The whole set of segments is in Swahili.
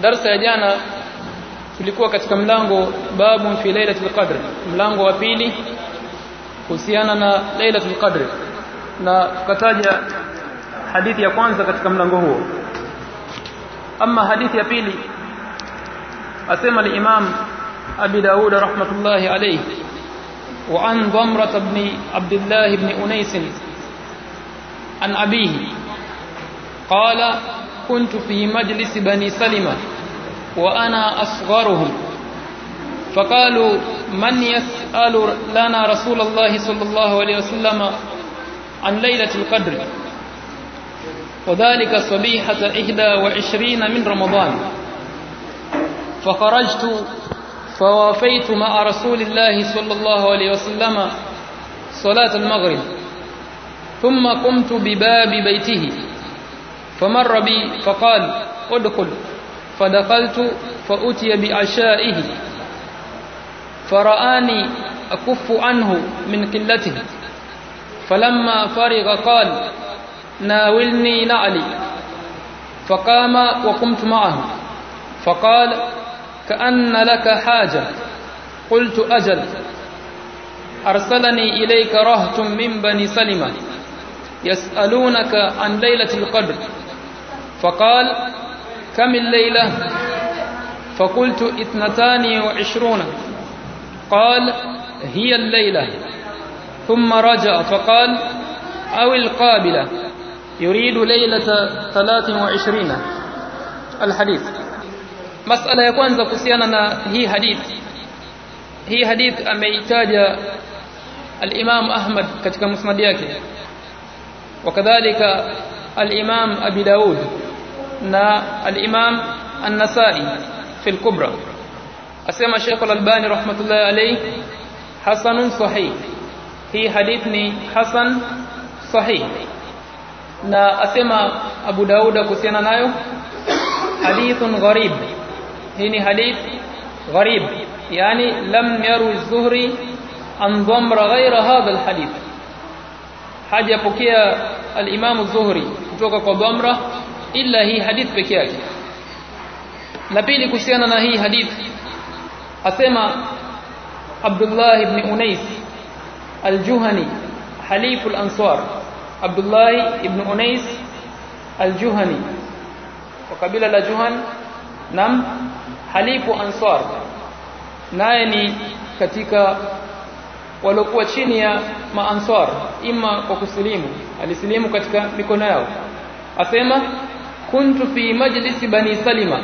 darsa ya jana tulikuwa katika mlango babu fi lailatul qadr mlango wa pili kuhusiana na lailatul qadr na tukataja hadithi ya kwanza katika mlango huo ama hadithi ya pili asema al-imam abi daud rahmatullahi alayhi وعن ضمرة بن عبد الله بن أنيس عن أبيه قال كنت في مجلس بني سلمة وأنا أصغرهم. فقالوا من يسأل لنا رسول الله صلى الله عليه وسلم عن ليلة القدر؟ وذلك صبيحة إحدى وعشرين من رمضان. فخرجت فوافيت مع رسول الله صلى الله عليه وسلم صلاة المغرب. ثم قمت بباب بيته. فمر بي فقال ادخل. فدخلت فأتي بعشائه فرآني أكف عنه من قلته. فلما فرغ قال ناولني نعلي. فقام وقمت معه. فقال كأن لك حاجة. قلت أجل. أرسلني إليك رهط من بني سلمة. يسألونك عن ليلة القدر. فقال كم الليلة؟ فقلت اثنتان وعشرون. قال هي الليلة. ثم رجع فقال أو القابلة يريد ليلة ثلاث وعشرين. الحديث. مسألة يكون زكوسيانا هي حديث. هي حديث أما يتاج الإمام أحمد كتك مسمدياك وكذلك الإمام أبي داود. نا الإمام النسائي في الكبرى. أسمى الشيخ الألباني رحمة الله عليه حسن صحيح. هي حديثني حسن صحيح نا أسمى أبو داود كسينا نايو حديث غريب هيني حديث غريب يعني لم يروي الزهري عن ضمر غير هذا الحديث حاجة بكية الإمام الزهري جوكا ضمره إلا هي حديث بكيك نبيل كسيننا هي حديث. أسمى عبد الله بن أنيس الجهني حليف الأنصار. عبد الله بن أنيس الجهني. وقبل جهن نعم حليف أنصار. نايني كتيكا ولقوة شينيا ما أنصار. إما وكسليم السليم كتيكا ميكونايو. أسمى kuntu fi majlisi bani salima.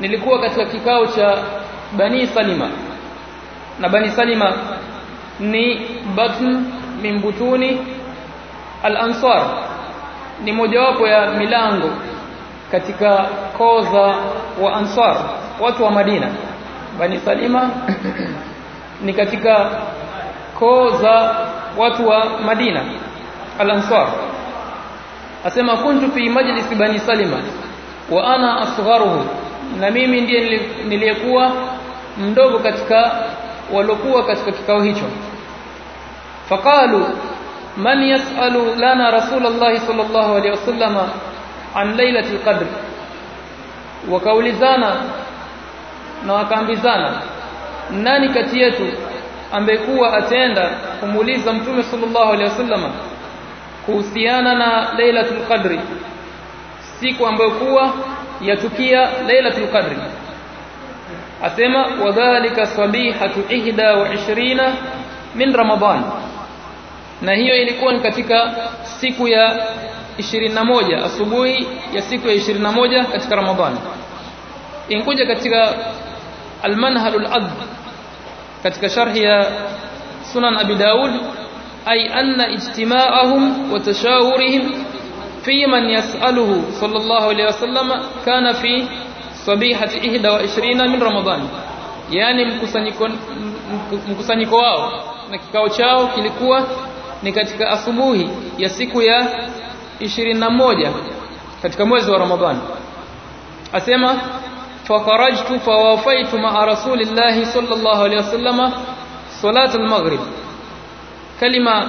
Nilikuwa katika kikao cha bani salima. Na bani salima ni batn min butuni al-ansar. Ni mojawapo ya milango katika koza wa ansar watu wa Madina. Bani salima ni katika koza watu wa Madina al-ansar asema kuntu fi majlis bani salima wa ana asgharuhu. Na mimi ndiye niliyekuwa mdogo katika walokuwa katika kikao hicho. Faqalu man yasalu lana rasulullah sallallahu alaihi wasallam an lailatul qadr? Wakaulizana na wakaambizana nani kati yetu ambaye kuwa atenda kumuuliza mtume sallallahu alaihi wasallama kuhusiana na lailatul qadri. Siku ambayo kuwa yatukia lailatul qadri. Asema wadhālika sabihatu ihda wa ishirina min ramadan. Na hiyo ilikuwa ni katika siku ya 21 asubuhi ya siku ya 21 katika Ramadhan inkuja katika al-manhal al-adb katika sharhi ya sunan abi daud أي أن اجتماعهم وتشاورهم في من يسأله صلى الله عليه وسلم كان في صبيحة إحدى وعشرين من رمضان. يعني مكسانيكو واو. نكاو تشاو كيلكوا نكاتك أصموه يسيكو يا إشرين موجة كاتك موز ورمضان أسيما فخرجت فوافيت مع رسول الله صلى الله عليه وسلم صلاة المغرب kalima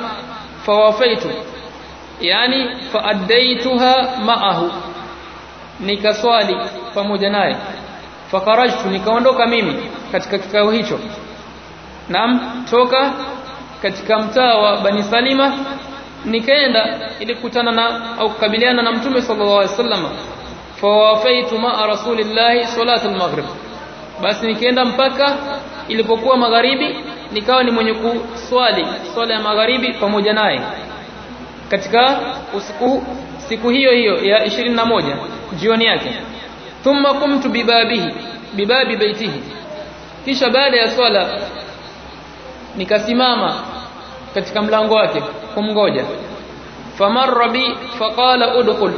fawafaitu. Yani faaddaituha ma'ahu. Nikaswali pamoja naye. Fakarajtu nikaondoka mimi katika kikao hicho. Nam toka katika mtaa wa Bani Salima nikaenda ili kukutana na au kukabiliana na mtume sallallahu alaihi wasallam. Fawafaitu maa rasulillahi salatu al-maghrib basi nikaenda mpaka ilipokuwa magharibi nikawa ni mwenye kuswali swala ya magharibi pamoja naye. Katika usiku siku hiyo hiyo ya 21 jioni yake. Thumma kumtu bibabihi bibabi baitihi. Kisha baada ya swala nikasimama katika mlango wake kumgoja famarra bi faqala udkhul.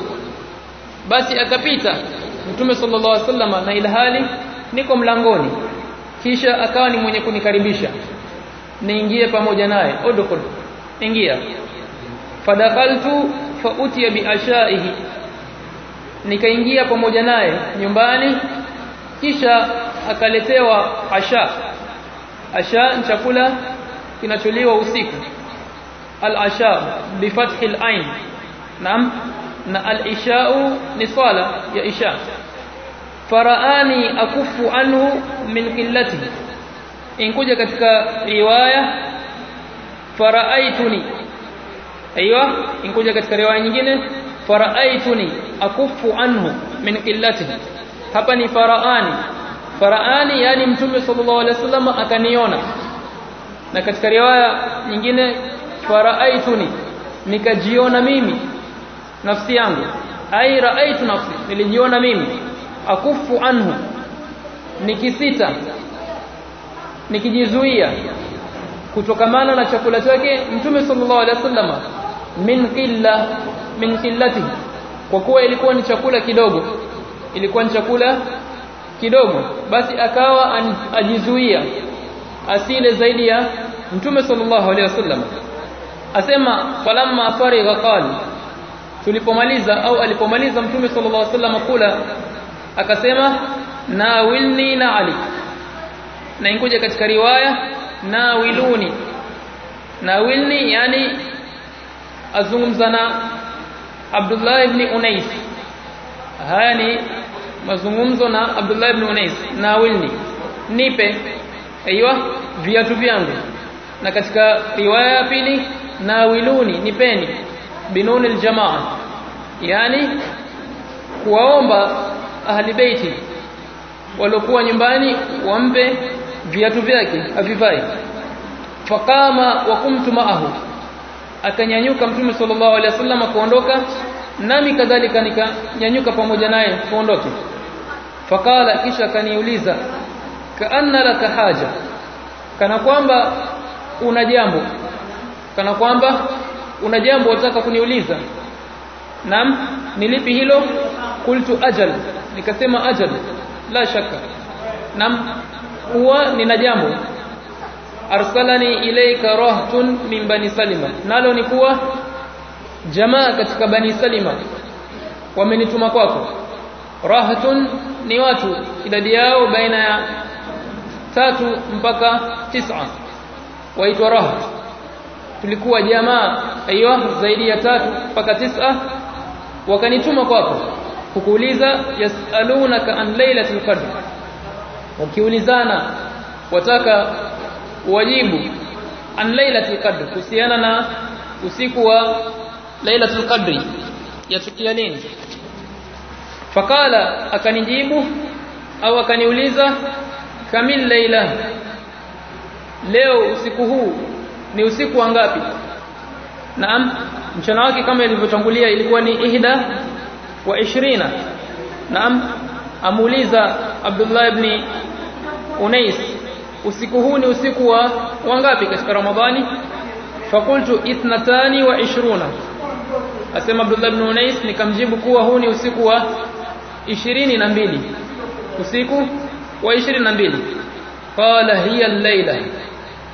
Basi akapita mtume sallallahu alaihi wasallam na ilhali niko mlangoni. Kisha akawa ni mwenye kunikaribisha niingie pamoja naye. Udkhul. Ingia. Fadakaltu fautiya biashaihi nikaingia pamoja naye nyumbani kisha akaletewa asha. Asha ni chakula kinacholiwa usiku. Al-asha bi fathi al-ain naam. Na al-isha'u ni swala ya isha. Faraani akufu anhu min qillatihi inkuja katika riwaya faraaituni aiyo inkuja katika riwaya nyingine faraaituni akufu anhu min qillatihi. Hapa ni faraani. Faraani yani mtume sallallahu alaihi wasallam akaniona. Na katika riwaya nyingine faraaituni nikajiona mimi nafsi yangu. Ai raaitu nafsi nilijiona mimi akufu anhu nikisita nikijizuia kutokamana na chakula chake mtume sallallahu alaihi wasallam min qilla min qillati. Kwa kuwa ilikuwa ni chakula kidogo ilikuwa ni chakula kidogo basi akawa ajizuia asile zaidi ya mtume sallallahu alaihi wasallam. Asema falamma farigha qala tulipomaliza au alipomaliza mtume sallallahu alaihi wasallam kula akasema nawilni na ali na inkuja katika riwaya nawiluni. Nawilni yani azungumza na Abdullah ibn Unais. Haya ni mazungumzo na Abdullah ibn Unais. Nawilni. Nipe aiywa viatu vyangu. Na katika riwaya ya pili nawiluni nipeni. Binuni aljamaa. Yani kuwaomba ahli beiti waliokuwa nyumbani wampe viatu vyake avivai faqama wa kumtu ma'ahu. Akanyanyuka mtume sallallahu alaihi wasallam kuondoka nami kadhalika nikanyanyuka pamoja naye kuondoke. Faqala kisha kaniuliza kaanna laka haja? Kana kwamba una jambo. Kana kwamba una jambo unataka kuniuliza. Nam nilipi hilo? Kultu ajal. Nikasema ajal. La shaka. Naam huwa nina jambo. Arsalani ilayka rahtun min bani salima. Nalo ni kuwa jamaa katika bani salima. Wamenituma kwako. Rahtun ni watu. Idadi yao baina ya tatu mpaka tisa. Waitwa rahat tulikuwa jamaa aiyo zaidi ya tatu mpaka tisa. Wakanituma kwako. Kukuuliza yasalunaka an lailatul qadr wakiulizana wataka wajibu an lailatul qadr kuhusiana na usiku wa lailatul qadri yatukia nini? Fakala akanijibu au akaniuliza kamil laila leo usiku huu ni usiku wa ngapi? Naam mchana wake kama ilivyotangulia ilikuwa ni ihda wa ishirina naam amuuliza Abdullah ibn Unais. Usiku huu ni usiku wa wangapi katika Ramadhani? Fakultu ithnatani wa ishruna. Asema Abdullah ibn Unais nikamjibu kuwa huu ni usiku wa ishirini na mbili. Usiku wa ishirini na mbili. Qala hiya al-laila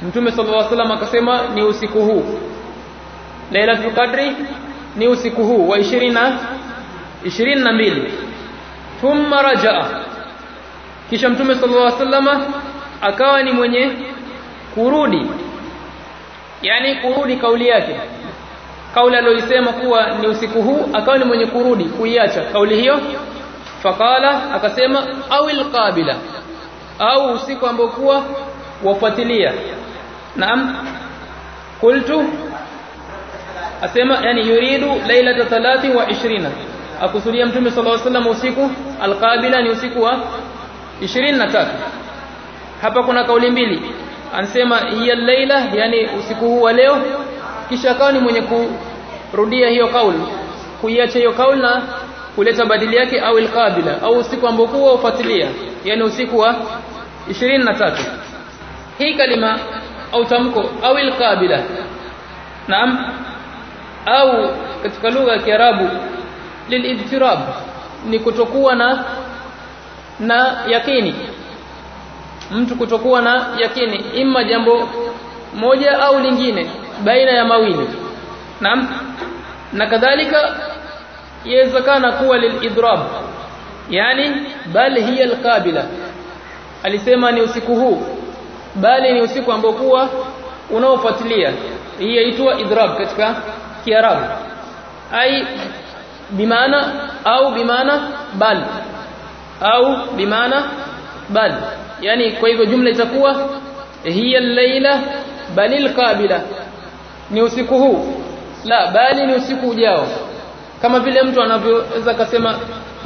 Mtume sallallahu alaihi wasallam akasema ni usiku huu. Lailatul Qadri ni usiku huu wa 20 22 thumma rajaa kisha Mtume sallallahu alaihi wasallam akawa ni mwenye kurudi. Yani kurudi kauli yake. Kauli aliyosema kuwa ni usiku huu akawa ni mwenye kurudi kuiacha kauli hiyo. Faqala akasema awil qabila. Au usiku ambao kuwa wafuatilia. Naam. Kultu asema yani yuridu lailata 23 akusudia mtume sallallahu alaihi wasallam usiku alqabila ni usiku wa 23 hapa kuna kauli mbili. Anasema hiya laila yani usiku huu wa leo. Kisha akawa ni mwenye kurudia hiyo kauli kuiacha hiyo kauli na kuleta badili yake au alqabila au usiku ambao kwa ufuatilia yani usiku wa 23 hii kalima au tamko au alqabila naam au katika lugha ya Kiarabu lilidtirab ni kutokuwa na na yakini. Mtu kutokuwa na yakini imma jambo moja au lingine baina ya mawili. Naam. Na kadhalika yawezekana kuwa lilidrab yani bal hiya alqabila. Alisema ni usiku huu bali ni usiku ambao kuwa unaofuatilia. Hii yaitwa idrab katika kiarabu. Ai bimaana au bimaana bal au bimaana bal. Yani kwa hivyo jumla itakuwa hiya al-laila balil qabila. Ni usiku huu. La bali ni usiku ujao. Kama vile mtu anavyoweza akasema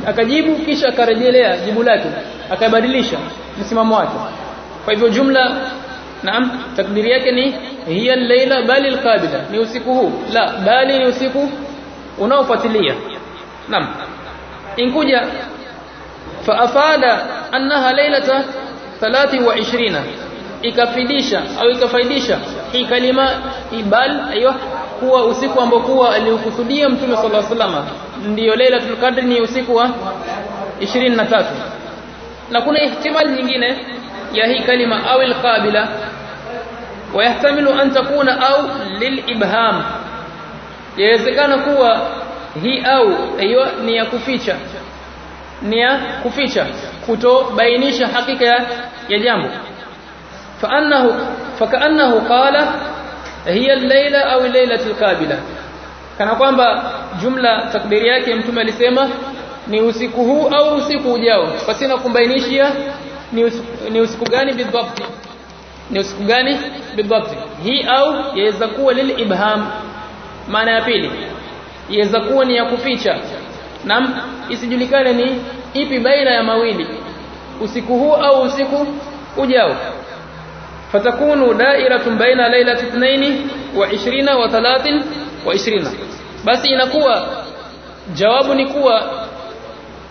akajibu kisha akarejelea jibu lake akabadilisha msimamo wake. Kwa hivyo jumla naam takdiri yake ni hiya al-laila balil qabila. Ni usiku huu. La bali ni usiku unaofuatilia. Naam. Inkuja faafada annaha lailata 23 ikafidisha au ikafaidisha hii kalima ibal ayo kuwa usiku ambao kuwa aliukusudia mtume sallallahu alaihi wasallam ndiyo lailatul qadr ni usiku wa 23 na kuna ihtimal nyingine ya hii kalima au alqabila ويحتمل أن تكون أو للإبهام yawezekana kuwa hii au hiyo ni ya kuficha ni ya kuficha kutobainisha hakika ya jambo. Faannahu fakaannahu qala hiya al-laila au lailatul qabila. Kana kwamba jumla takbiri yake mtume alisema ni usiku huu au usiku ujao pasina kumbainishia ni usiku, ni usiku gani bidhabti. Ni usiku gani bidhabti. Hii au yaweza kuwa lil ibham maana ya pili yaweza kuwa ni ya kuficha nam isijulikane ni ipi baina ya mawili usiku huu au usiku ujao. Fatakunu da'iratun baina lailati 2 wa 20 wa 30 wa 20 basi inakuwa jawabu ni kuwa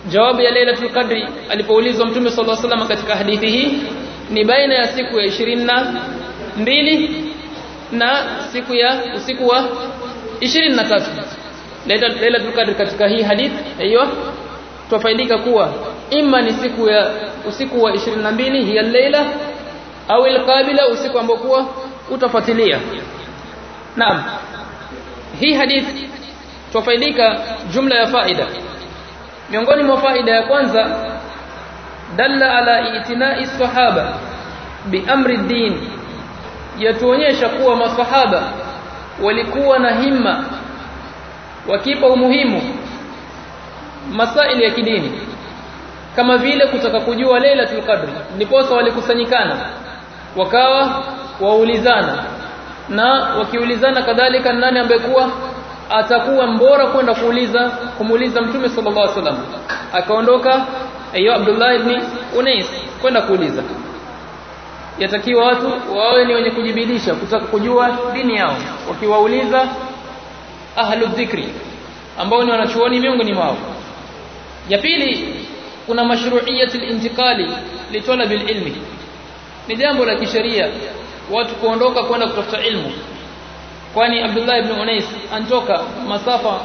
jawabu ya lailatul qadri alipoulizwa mtume sallallahu alaihi wasallam katika hadithi hii ni baina ya siku ya 22 na siku ya usiku wa 23 lailatul qadri katika hii hadithi hiyo tufaidika kuwa imma ni siku ya usiku wa 22 hiya laila au alqabila usiku ambao kuwa utafuatilia. Naam. Hii hadithi tufaidika jumla ya faida. Miongoni mwa faida ya kwanza dalla ala itina'i sahaba bi amri din yatuonyesha kuwa masahaba walikuwa na himma wakipa umuhimu masaili ya kidini. Kama vile kutaka kujua Lailatul Qadr ndiposa walikusanyikana wakawa waulizana na wakiulizana kadhalika nani ambaye kuwa atakuwa mbora kwenda kuuliza kumuuliza mtume sallallahu alaihi wasallam. Akaondoka ayo Abdullah ibn Unais kwenda kuuliza. Yatakiwa watu wawe ni wenye kujibidisha kutaka kujua dini yao. Wakiwauliza ahlu dhikri ambao ni wanachuoni miongoni mwao. Ya pili kuna mashru'iyatul intiqali litalabil ilmi. Ni jambo la kisheria watu kuondoka kwenda kutafuta ilmu. Kwani Abdullah ibn Unais antoka masafa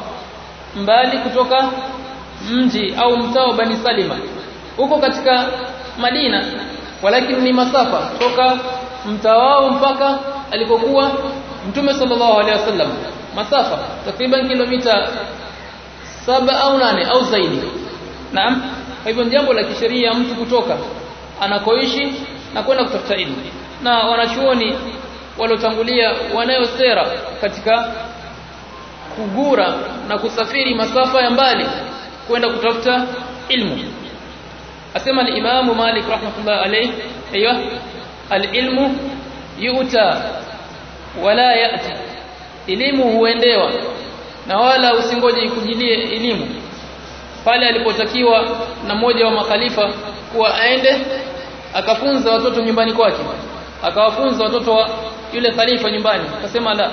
mbali kutoka mji au mtaa wa Bani Salima. Huko katika Madina walakini ni masafa kutoka mtaa wao mpaka alikokuwa Mtume sallallahu alaihi wasallam masafa takriban kilomita saba au nane au zaidi. Naam kwa hivyo jambo la kisheria mtu kutoka anakoishi na kwenda kutafuta ilmu. Na wanachuoni waliotangulia wanayo sera katika kugura na kusafiri masafa ya mbali kwenda kutafuta ilmu. Asema al-Imam Malik rahmatullah alayh aywa al-ilmu yu'ta wala ya'ti elimu huendewa na wala usingoje ikujilie elimu. Pale alipotakiwa na mmoja wa makhalifa kuwa aende akafunza watoto nyumbani kwake akawafunza watoto wa yule khalifa nyumbani akasema la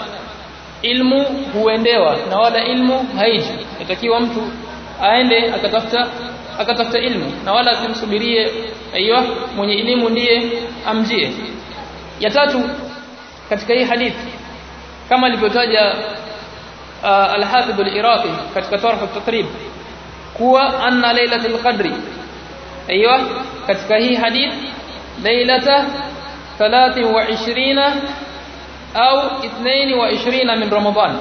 ilmu huendewa na wala ilmu haiji. Inatakiwa mtu aende akatafuta akatafuta ilmu na wala asimsubirie aiyo mwenye elimu ndiye amjie. Ya tatu katika hii hadithi kama alivyotaja uh, al-Hafidh al-Iraqi katika Tarh at-Tatrib kuwa anna lailatul qadri aiywa katika hii hadith lailata 23 au 22 min Ramadan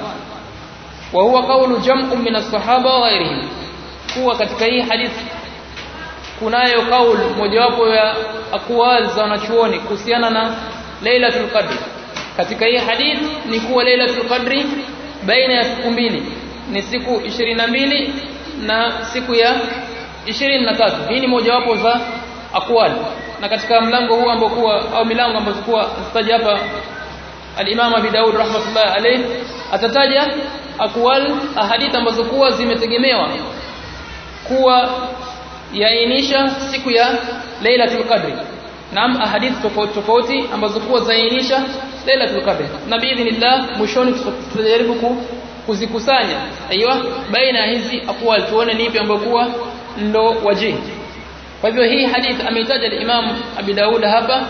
wa huwa qawlu jam'un min as-sahaba wa ghayrihim kuwa katika hii hadithi kunayo kaul mojawapo ya aqwal za wanachuoni kuhusiana na lailatul qadri katika hii hadith ni kuwa lailatul qadri baina ya siku mbili. Ni siku 22 na siku ya 23 hii ni mojawapo za aqwal. Na katika mlango huu ambao kuwa au milango ambayo kuwa zitaja hapa al-Imam Abi Daud rahmatullahi alayh atataja aqwal ahadith ambazo kuwa zimetegemewa kuwa yaainisha siku ya Lailatul Qadr naam ahadith tofauti tofauti ambazo kuwa zaainisha Lailatul Qadr. Na biidhnillah mwishoni tutajaribu kuzikusanya. Aiywa baina hizi aqwal tuone nipi ambayo kuwa ndo wajihi kwa hivyo hii hadith ameitaja al-Imam Abi Daud hapa.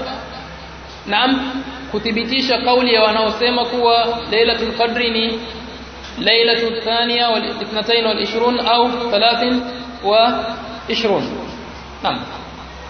Naam kuthibitisha kauli ya wanaosema kuwa Lailatul Qadri ni Lailatul Thaniya wal 22 wal 20 au 30 wa 20 naam